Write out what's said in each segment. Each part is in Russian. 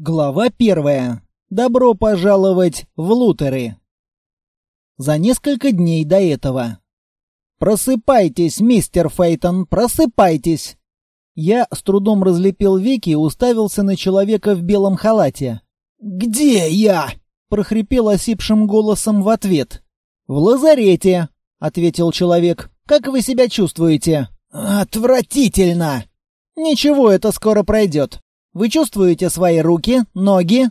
Глава первая. Добро пожаловать в Лутеры. За несколько дней до этого. «Просыпайтесь, мистер Фейтон, просыпайтесь!» Я с трудом разлепил веки и уставился на человека в белом халате. «Где я?» — прохрипел осипшим голосом в ответ. «В лазарете», — ответил человек. «Как вы себя чувствуете?» «Отвратительно!» «Ничего, это скоро пройдет. Вы чувствуете свои руки, ноги?»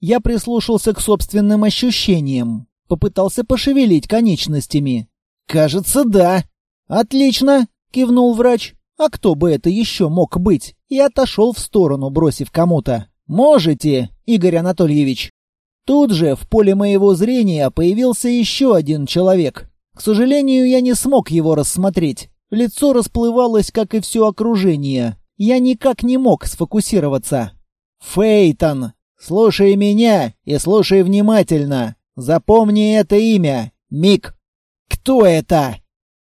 Я прислушался к собственным ощущениям. Попытался пошевелить конечностями. «Кажется, да». «Отлично!» — кивнул врач. «А кто бы это еще мог быть?» И отошел в сторону, бросив кому-то. «Можете, Игорь Анатольевич?» Тут же в поле моего зрения появился еще один человек. К сожалению, я не смог его рассмотреть. Лицо расплывалось, как и все окружение. Я никак не мог сфокусироваться. «Фейтон, слушай меня и слушай внимательно. Запомни это имя. Мик. Кто это?»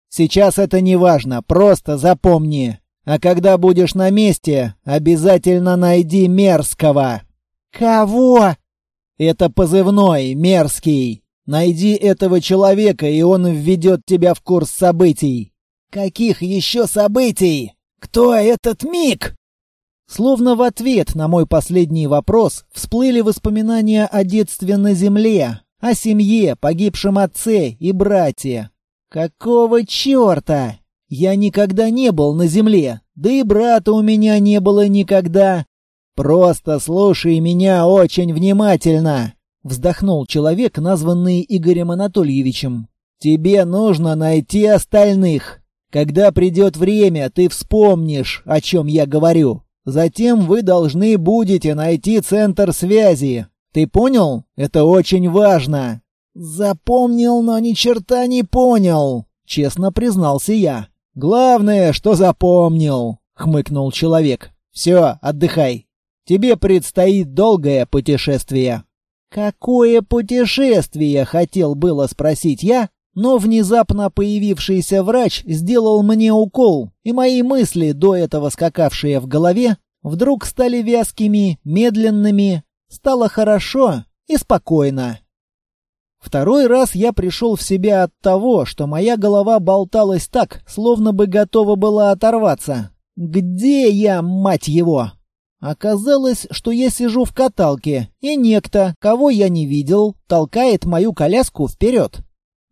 «Сейчас это не важно, просто запомни. А когда будешь на месте, обязательно найди Мерзкого». «Кого?» «Это позывной, Мерзкий. Найди этого человека, и он введет тебя в курс событий». «Каких еще событий?» «Кто этот Мик?» Словно в ответ на мой последний вопрос всплыли воспоминания о детстве на земле, о семье, погибшем отце и брате. Какого черта? Я никогда не был на земле, да и брата у меня не было никогда. Просто слушай меня очень внимательно, вздохнул человек, названный Игорем Анатольевичем. Тебе нужно найти остальных. Когда придет время, ты вспомнишь, о чем я говорю. Затем вы должны будете найти центр связи. Ты понял? Это очень важно. Запомнил, но ни черта не понял, честно признался я. Главное, что запомнил, хмыкнул человек. Все, отдыхай. Тебе предстоит долгое путешествие. Какое путешествие, хотел было спросить я, но внезапно появившийся врач сделал мне укол, и мои мысли, до этого скакавшие в голове, вдруг стали вязкими, медленными, стало хорошо и спокойно. Второй раз я пришел в себя от того, что моя голова болталась так, словно бы готова была оторваться. «Где я, мать его?» Оказалось, что я сижу в каталке, и некто, кого я не видел, толкает мою коляску вперед.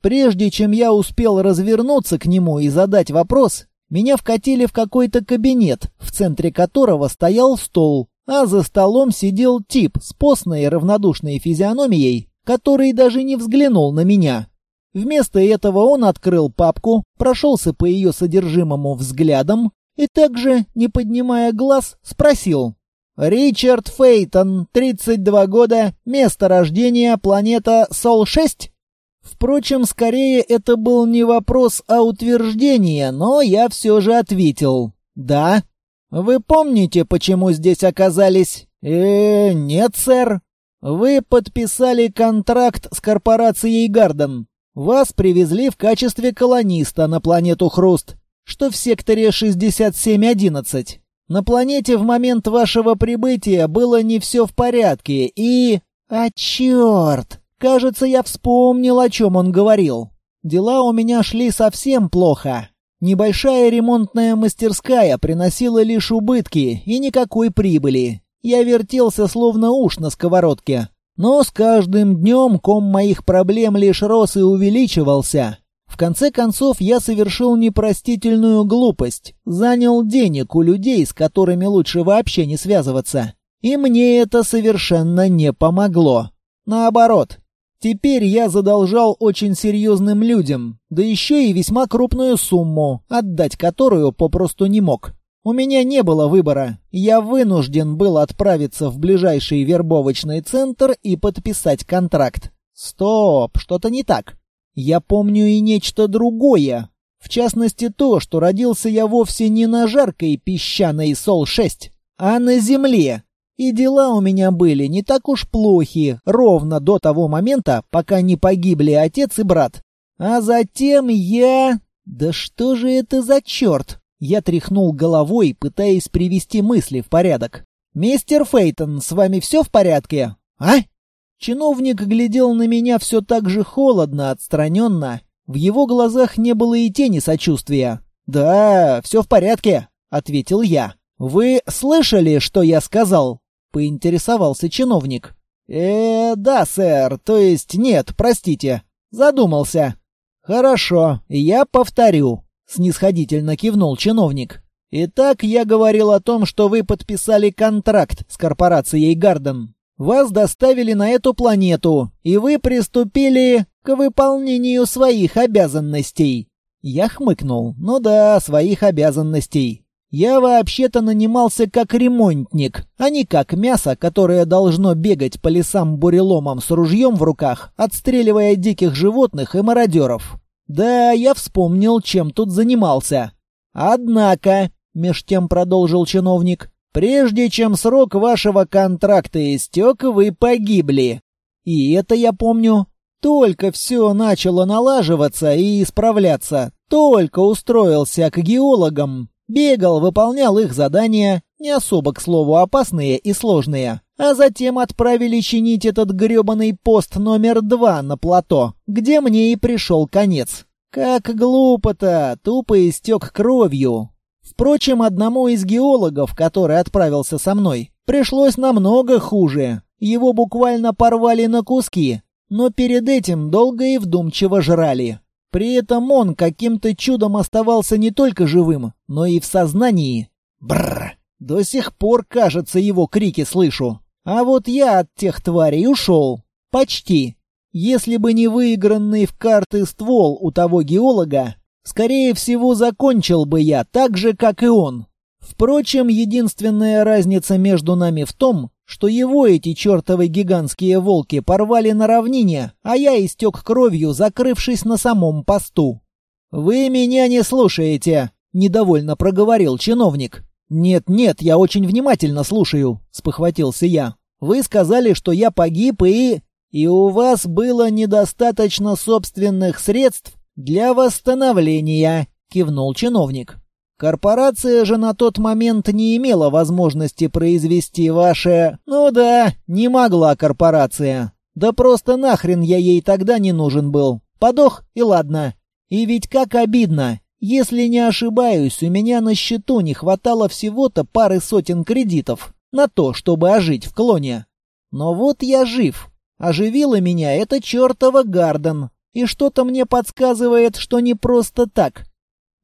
Прежде чем я успел развернуться к нему и задать вопрос, меня вкатили в какой-то кабинет, в центре которого стоял стол, а за столом сидел тип с постной равнодушной физиономией, который даже не взглянул на меня. Вместо этого он открыл папку, прошелся по ее содержимому взглядом и также, не поднимая глаз, спросил. «Ричард Фейтон, 32 года, место рождения, планета Сол-6?» Впрочем, скорее это был не вопрос, а утверждение, но я все же ответил. «Да». «Вы помните, почему здесь оказались?» «Э, нет, сэр». «Вы подписали контракт с корпорацией Гарден. Вас привезли в качестве колониста на планету Хруст, что в секторе 6711. На планете в момент вашего прибытия было не все в порядке и... А черт! Кажется, я вспомнил, о чем он говорил. Дела у меня шли совсем плохо. Небольшая ремонтная мастерская приносила лишь убытки и никакой прибыли. Я вертелся словно уж на сковородке. Но с каждым днем ком моих проблем лишь рос и увеличивался. В конце концов, я совершил непростительную глупость. Занял денег у людей, с которыми лучше вообще не связываться. И мне это совершенно не помогло. Наоборот, Теперь я задолжал очень серьезным людям, да еще и весьма крупную сумму, отдать которую попросту не мог. У меня не было выбора. Я вынужден был отправиться в ближайший вербовочный центр и подписать контракт. Стоп, что-то не так. Я помню и нечто другое. В частности то, что родился я вовсе не на жаркой песчаной Сол-6, а на Земле, и дела у меня были не так уж плохи, ровно до того момента, пока не погибли отец и брат. А затем я... Да что же это за черт? Я тряхнул головой, пытаясь привести мысли в порядок. «Мистер Фейтон, с вами все в порядке?» «А?» Чиновник глядел на меня все так же холодно, отстраненно. В его глазах не было и тени сочувствия. «Да, все в порядке», — ответил я. «Вы слышали, что я сказал?» — поинтересовался чиновник. э да, сэр, то есть нет, простите. Задумался». «Хорошо, я повторю», — снисходительно кивнул чиновник. «Итак, я говорил о том, что вы подписали контракт с корпорацией «Гарден». Вас доставили на эту планету, и вы приступили к выполнению своих обязанностей. Я хмыкнул. Ну да, своих обязанностей. Я вообще-то нанимался как ремонтник, а не как мясо, которое должно бегать по лесам-буреломам с ружьем в руках, отстреливая диких животных и мародеров. Да, я вспомнил, чем тут занимался. Однако, меж тем продолжил чиновник, Прежде чем срок вашего контракта истек, вы погибли. И это я помню. Только все начало налаживаться и исправляться. Только устроился к геологам. Бегал, выполнял их задания, не особо, к слову, опасные и сложные. А затем отправили чинить этот грёбаный пост номер два на плато, где мне и пришел конец. Как глупо-то, тупо истек кровью. Впрочем, одному из геологов, который отправился со мной, пришлось намного хуже. Его буквально порвали на куски, но перед этим долго и вдумчиво жрали. При этом он каким-то чудом оставался не только живым, но и в сознании. Бррр! До сих пор, кажется, его крики слышу. А вот я от тех тварей ушел. Почти. Если бы не выигранный в карты ствол у того геолога, Скорее всего, закончил бы я так же, как и он. Впрочем, единственная разница между нами в том, что его эти чертовы гигантские волки порвали на равнине, а я истек кровью, закрывшись на самом посту. «Вы меня не слушаете», — недовольно проговорил чиновник. «Нет-нет, я очень внимательно слушаю», — спохватился я. «Вы сказали, что я погиб и...» «И у вас было недостаточно собственных средств «Для восстановления», — кивнул чиновник. «Корпорация же на тот момент не имела возможности произвести ваше... Ну да, не могла корпорация. Да просто нахрен я ей тогда не нужен был. Подох и ладно. И ведь как обидно. Если не ошибаюсь, у меня на счету не хватало всего-то пары сотен кредитов на то, чтобы ожить в клоне. Но вот я жив. Оживила меня эта чертова Гарден, и что-то мне подсказывает, что не просто так.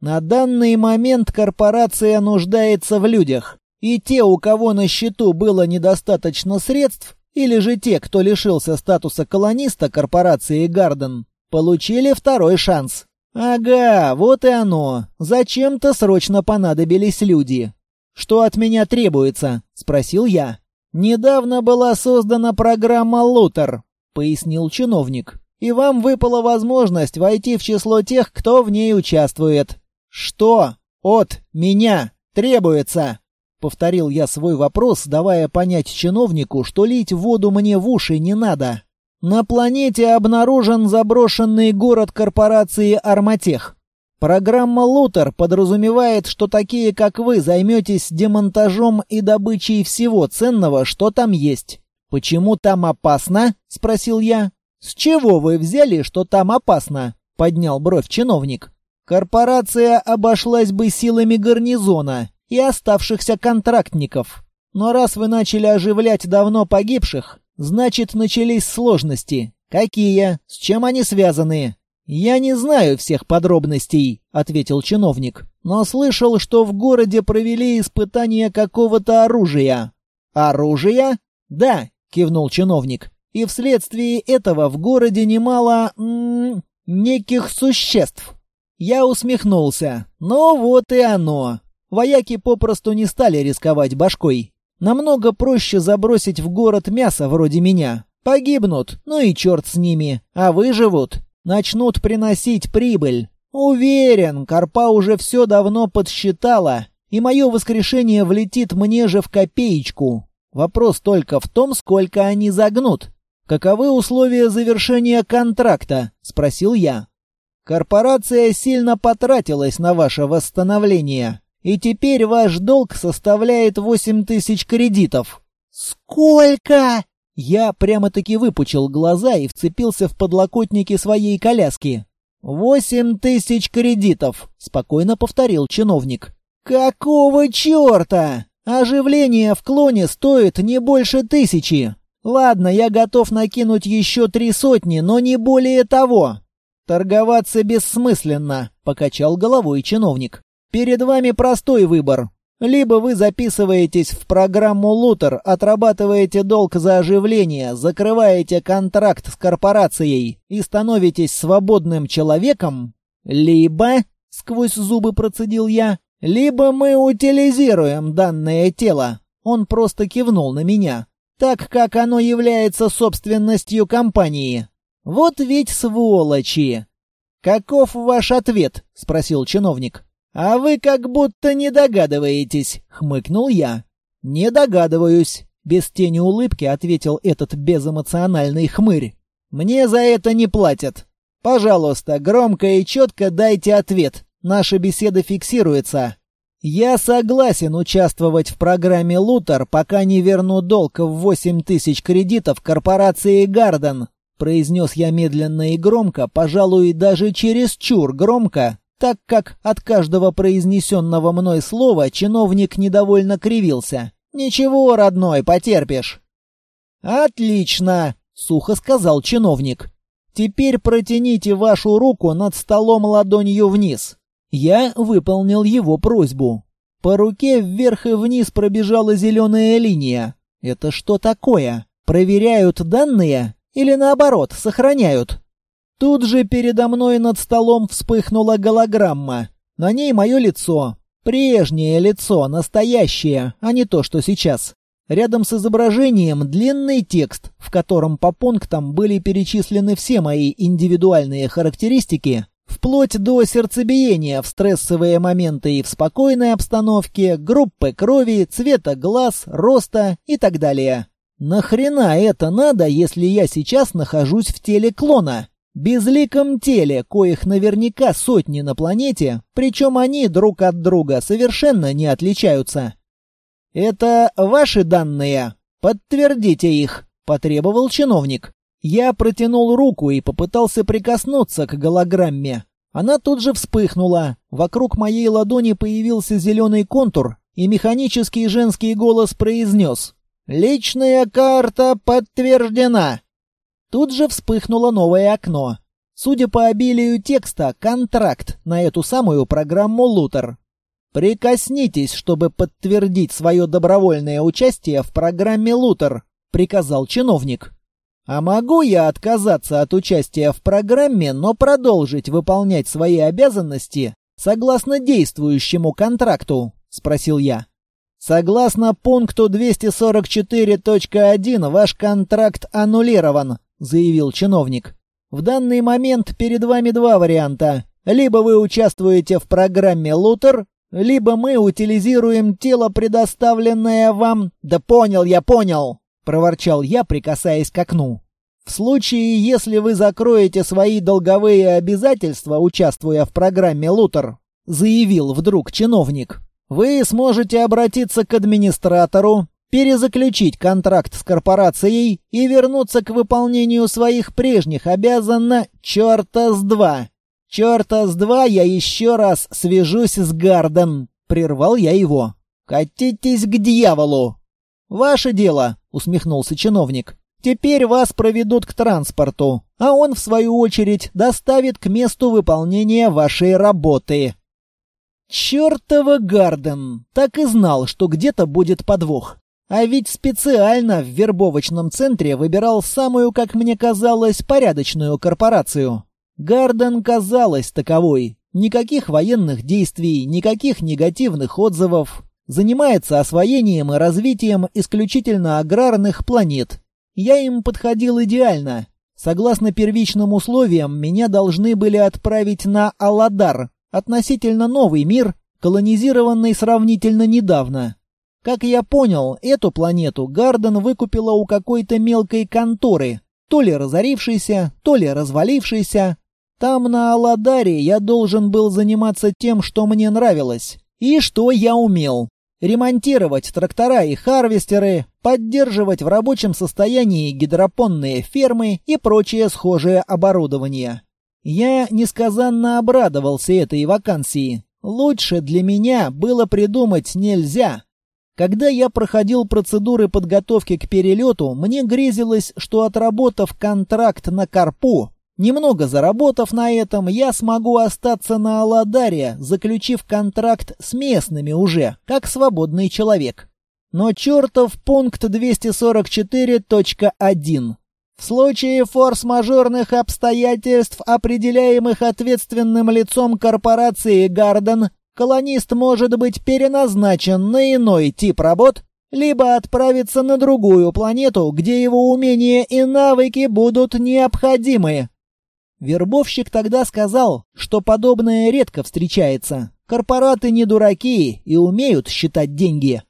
На данный момент корпорация нуждается в людях. И те, у кого на счету было недостаточно средств, или же те, кто лишился статуса колониста корпорации Гарден, получили второй шанс. Ага, вот и оно. Зачем-то срочно понадобились люди. Что от меня требуется? спросил я. Недавно была создана программа Лутер, пояснил чиновник и вам выпала возможность войти в число тех, кто в ней участвует. Что от меня требуется? Повторил я свой вопрос, давая понять чиновнику, что лить воду мне в уши не надо. На планете обнаружен заброшенный город корпорации «Арматех». Программа «Лутер» подразумевает, что такие, как вы, займетесь демонтажом и добычей всего ценного, что там есть. «Почему там опасно?» — спросил я. «С чего вы взяли, что там опасно?» — поднял бровь чиновник. «Корпорация обошлась бы силами гарнизона и оставшихся контрактников. Но раз вы начали оживлять давно погибших, значит, начались сложности. Какие? С чем они связаны?» «Я не знаю всех подробностей», — ответил чиновник, «но слышал, что в городе провели испытания какого-то оружия». «Оружия?» «Да», — кивнул чиновник и вследствие этого в городе немало... М -м, неких существ. Я усмехнулся. Ну вот и оно. Вояки попросту не стали рисковать башкой. Намного проще забросить в город мясо вроде меня. Погибнут, ну и черт с ними. А выживут, начнут приносить прибыль. Уверен, Карпа уже все давно подсчитала, и мое воскрешение влетит мне же в копеечку. Вопрос только в том, сколько они загнут. «Каковы условия завершения контракта?» — спросил я. «Корпорация сильно потратилась на ваше восстановление, И теперь ваш долг составляет восемь тысяч кредитов». «Сколько?» Я прямо-таки выпучил глаза и вцепился в подлокотники своей коляски. «Восемь тысяч кредитов», — спокойно повторил чиновник. «Какого черта? Оживление в клоне стоит не больше тысячи. Ладно, я готов накинуть еще три сотни, но не более того. Торговаться бессмысленно, покачал головой чиновник. Перед вами простой выбор. Либо вы записываетесь в программу Лутер, отрабатываете долг за оживление, закрываете контракт с корпорацией и становитесь свободным человеком, либо, сквозь зубы процедил я, либо мы утилизируем данное тело. Он просто кивнул на меня так как оно является собственностью компании. Вот ведь сволочи! Каков ваш ответ? спросил чиновник. А вы как будто не догадываетесь, хмыкнул я. Не догадываюсь, без тени улыбки ответил этот безэмоциональный хмырь. Мне за это не платят. Пожалуйста, громко и четко дайте ответ. Наша беседа фиксируется. «Я согласен участвовать в программе «Лутер», пока не верну долг в 8 тысяч кредитов корпорации «Гарден», произнес я медленно и громко, пожалуй, даже чересчур громко, так как от каждого произнесенного мной слова чиновник недовольно кривился. «Ничего, родной, потерпишь». «Отлично», — сухо сказал чиновник. «Теперь протяните вашу руку над столом ладонью вниз». Я выполнил его просьбу. По руке вверх и вниз пробежала зеленая линия. Это что такое? Проверяют данные? Или наоборот, сохраняют? Тут же передо мной над столом вспыхнула голограмма. На ней мое лицо. Прежнее лицо, настоящее, а не то, что сейчас. Рядом с изображением длинный текст, в котором по пунктам были перечислены все мои индивидуальные характеристики, Вплоть до сердцебиения в стрессовые моменты и в спокойной обстановке, группы крови, цвета глаз, роста и так далее. Нахрена это надо, если я сейчас нахожусь в теле клона? Безликом теле, коих наверняка сотни на планете, причем они друг от друга совершенно не отличаются. «Это ваши данные? Подтвердите их», — потребовал чиновник. Я протянул руку и попытался прикоснуться к голограмме. Она тут же вспыхнула. Вокруг моей ладони появился зеленый контур, и механический женский голос произнес «Личная карта подтверждена!» Тут же вспыхнуло новое окно. Судя по обилию текста, контракт на эту самую программу «Лутер». «Прикоснитесь, чтобы подтвердить свое добровольное участие в программе «Лутер», — приказал чиновник. А могу я отказаться от участия в программе, но продолжить выполнять свои обязанности согласно действующему контракту? спросил я. Согласно пункту 244.1 ваш контракт аннулирован, заявил чиновник. В данный момент перед вами два варианта. Либо вы участвуете в программе Лутер, либо мы утилизируем тело, предоставленное вам. Да понял я, понял проворчал я, прикасаясь к окну. В случае, если вы закроете свои долговые обязательства, участвуя в программе Лутер, заявил вдруг чиновник, вы сможете обратиться к администратору, перезаключить контракт с корпорацией и вернуться к выполнению своих прежних обязанно черта с два. Черта с два я еще раз свяжусь с Гарден. Прервал я его. Катитесь к дьяволу. Ваше дело, усмехнулся чиновник. Теперь вас проведут к транспорту, а он, в свою очередь, доставит к месту выполнения вашей работы. Чёртова Гарден! Так и знал, что где-то будет подвох. А ведь специально в вербовочном центре выбирал самую, как мне казалось, порядочную корпорацию. Гарден казалась таковой. Никаких военных действий, никаких негативных отзывов, занимается освоением и развитием исключительно аграрных планет. Я им подходил идеально. Согласно первичным условиям, меня должны были отправить на Аладар, относительно новый мир, колонизированный сравнительно недавно. Как я понял, эту планету Гарден выкупила у какой-то мелкой конторы, то ли разорившейся, то ли развалившейся. Там на Аладаре я должен был заниматься тем, что мне нравилось И что я умел? Ремонтировать трактора и харвестеры, поддерживать в рабочем состоянии гидропонные фермы и прочее схожее оборудование. Я несказанно обрадовался этой вакансии. Лучше для меня было придумать нельзя. Когда я проходил процедуры подготовки к перелету, мне грезилось, что отработав контракт на Карпу, немного заработав на этом, я смогу остаться на Аладаре, заключив контракт с местными уже, как свободный человек. Но чертов пункт 244.1. В случае форс-мажорных обстоятельств, определяемых ответственным лицом корпорации «Гарден», колонист может быть переназначен на иной тип работ, либо отправиться на другую планету, где его умения и навыки будут необходимы. Вербовщик тогда сказал, что подобное редко встречается. Корпораты не дураки и умеют считать деньги.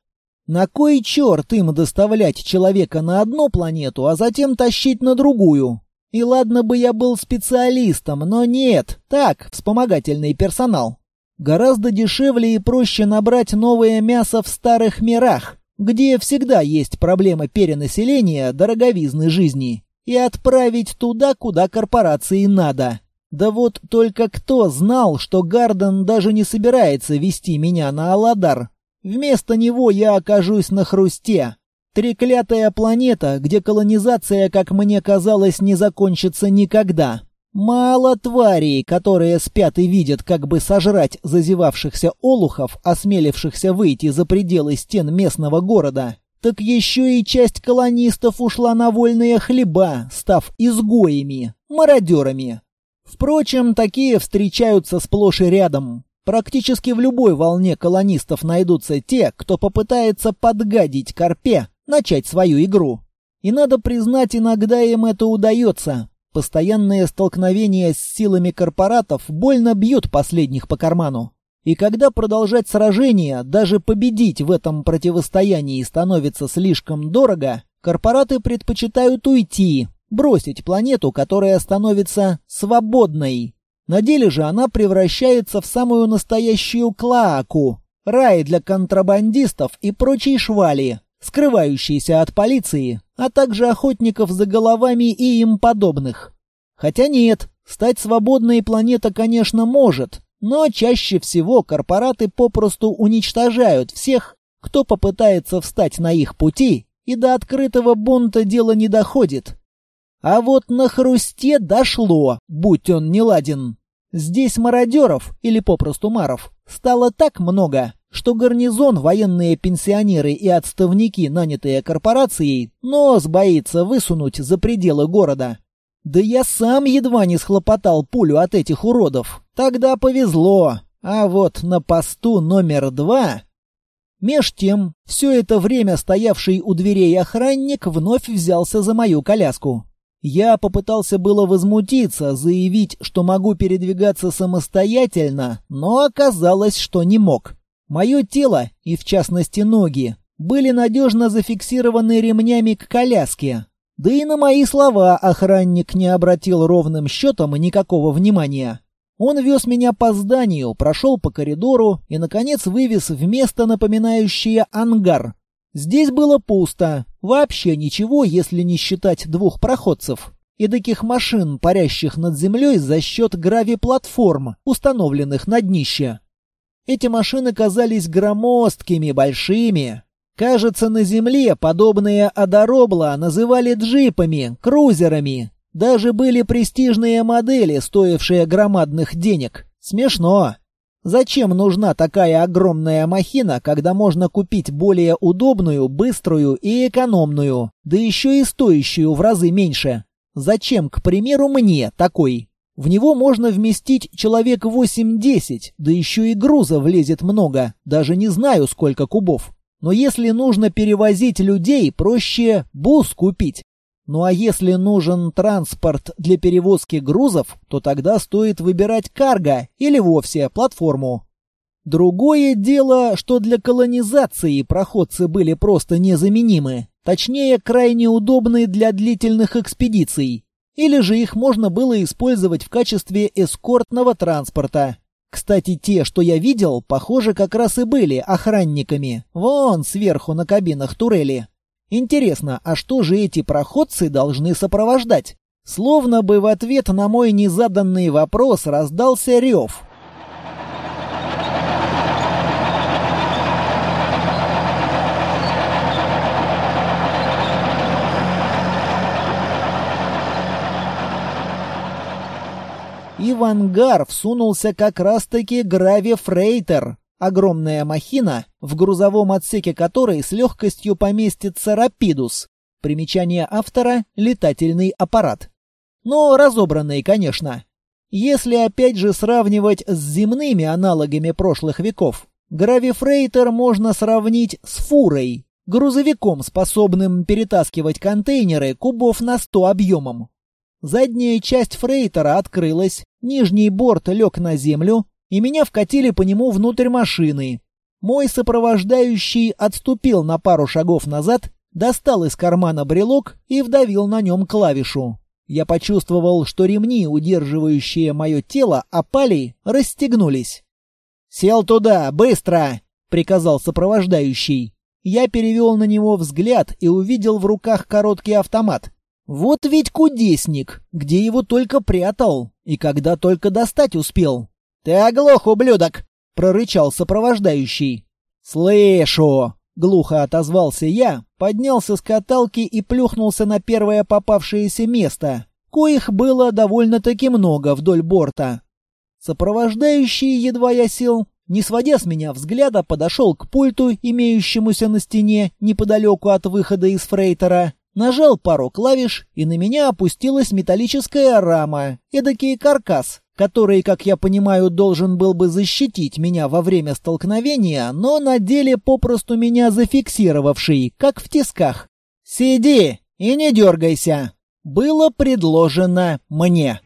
На кой черт им доставлять человека на одну планету, а затем тащить на другую? И ладно бы я был специалистом, но нет, так, вспомогательный персонал. Гораздо дешевле и проще набрать новое мясо в старых мирах, где всегда есть проблема перенаселения, дороговизны жизни, и отправить туда, куда корпорации надо. Да вот только кто знал, что Гарден даже не собирается вести меня на Аладар? Вместо него я окажусь на Хрусте. Треклятая планета, где колонизация, как мне казалось, не закончится никогда. Мало тварей, которые спят и видят, как бы сожрать зазевавшихся олухов, осмелившихся выйти за пределы стен местного города. Так еще и часть колонистов ушла на вольные хлеба, став изгоями, мародерами. Впрочем, такие встречаются сплошь и рядом. Практически в любой волне колонистов найдутся те, кто попытается подгадить Карпе, начать свою игру. И надо признать, иногда им это удается. Постоянные столкновения с силами корпоратов больно бьют последних по карману. И когда продолжать сражение, даже победить в этом противостоянии становится слишком дорого, корпораты предпочитают уйти, бросить планету, которая становится свободной. На деле же она превращается в самую настоящую клоаку, рай для контрабандистов и прочей швали, скрывающейся от полиции, а также охотников за головами и им подобных. Хотя нет, стать свободной планета, конечно, может, но чаще всего корпораты попросту уничтожают всех, кто попытается встать на их пути, и до открытого бунта дело не доходит. А вот на хрусте дошло, будь он не ладен. Здесь мародеров, или попросту маров, стало так много, что гарнизон, военные пенсионеры и отставники, нанятые корпорацией, нос боится высунуть за пределы города. Да я сам едва не схлопотал пулю от этих уродов. Тогда повезло. А вот на посту номер два... Меж тем, все это время стоявший у дверей охранник вновь взялся за мою коляску. Я попытался было возмутиться, заявить, что могу передвигаться самостоятельно, но оказалось, что не мог. Мое тело, и в частности ноги, были надежно зафиксированы ремнями к коляске. Да и на мои слова охранник не обратил ровным счетом никакого внимания. Он вез меня по зданию, прошел по коридору и, наконец, вывез в место, напоминающее ангар, Здесь было пусто. Вообще ничего, если не считать двух проходцев. И таких машин, парящих над землей за счет грави-платформ, установленных на днище. Эти машины казались громоздкими, большими. Кажется, на земле подобные Адоробла называли джипами, крузерами. Даже были престижные модели, стоившие громадных денег. Смешно. Зачем нужна такая огромная махина, когда можно купить более удобную, быструю и экономную, да еще и стоящую в разы меньше? Зачем, к примеру, мне такой? В него можно вместить человек 8-10, да еще и груза влезет много, даже не знаю сколько кубов. Но если нужно перевозить людей, проще бус купить. Ну а если нужен транспорт для перевозки грузов, то тогда стоит выбирать карго или вовсе платформу. Другое дело, что для колонизации проходцы были просто незаменимы, точнее, крайне удобны для длительных экспедиций. Или же их можно было использовать в качестве эскортного транспорта. Кстати, те, что я видел, похоже, как раз и были охранниками. Вон сверху на кабинах турели. Интересно, а что же эти проходцы должны сопровождать? Словно бы в ответ на мой незаданный вопрос раздался рев. И в ангар всунулся как раз-таки Грави Фрейтер, огромная махина, в грузовом отсеке которой с легкостью поместится Рапидус. Примечание автора — летательный аппарат. Но разобранный, конечно. Если опять же сравнивать с земными аналогами прошлых веков, Гравифрейтер можно сравнить с фурой, грузовиком, способным перетаскивать контейнеры кубов на 100 объемом. Задняя часть фрейтера открылась, нижний борт лег на землю, и меня вкатили по нему внутрь машины. Мой сопровождающий отступил на пару шагов назад, достал из кармана брелок и вдавил на нем клавишу. Я почувствовал, что ремни, удерживающие мое тело, опали, расстегнулись. «Сел туда, быстро!» — приказал сопровождающий. Я перевел на него взгляд и увидел в руках короткий автомат. Вот ведь кудесник, где его только прятал и когда только достать успел. «Ты оглох, ублюдок!» — прорычал сопровождающий. «Слышу!» — глухо отозвался я, поднялся с каталки и плюхнулся на первое попавшееся место, коих было довольно-таки много вдоль борта. Сопровождающий, едва я сел, не сводя с меня взгляда, подошел к пульту, имеющемуся на стене неподалеку от выхода из фрейтера, Нажал пару клавиш, и на меня опустилась металлическая рама, эдакий каркас, который, как я понимаю, должен был бы защитить меня во время столкновения, но на деле попросту меня зафиксировавший, как в тисках. «Сиди и не дергайся», было предложено мне.